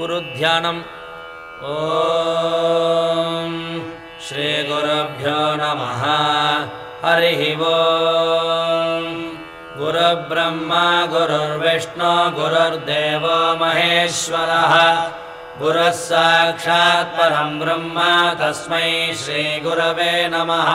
गुरुध्यानम् ॐ श्रीगुरुभ्यो नमः। हरिः वो गुरुब्रह्मा गुरुर्विष्णु गुरुर्देवो महेश्वरः। गुरुः साक्षात् परं ब्रह्म तस्मै श्रीगुरवे नमः।